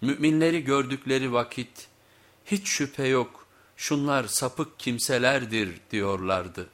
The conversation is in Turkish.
Müminleri gördükleri vakit hiç şüphe yok şunlar sapık kimselerdir diyorlardı.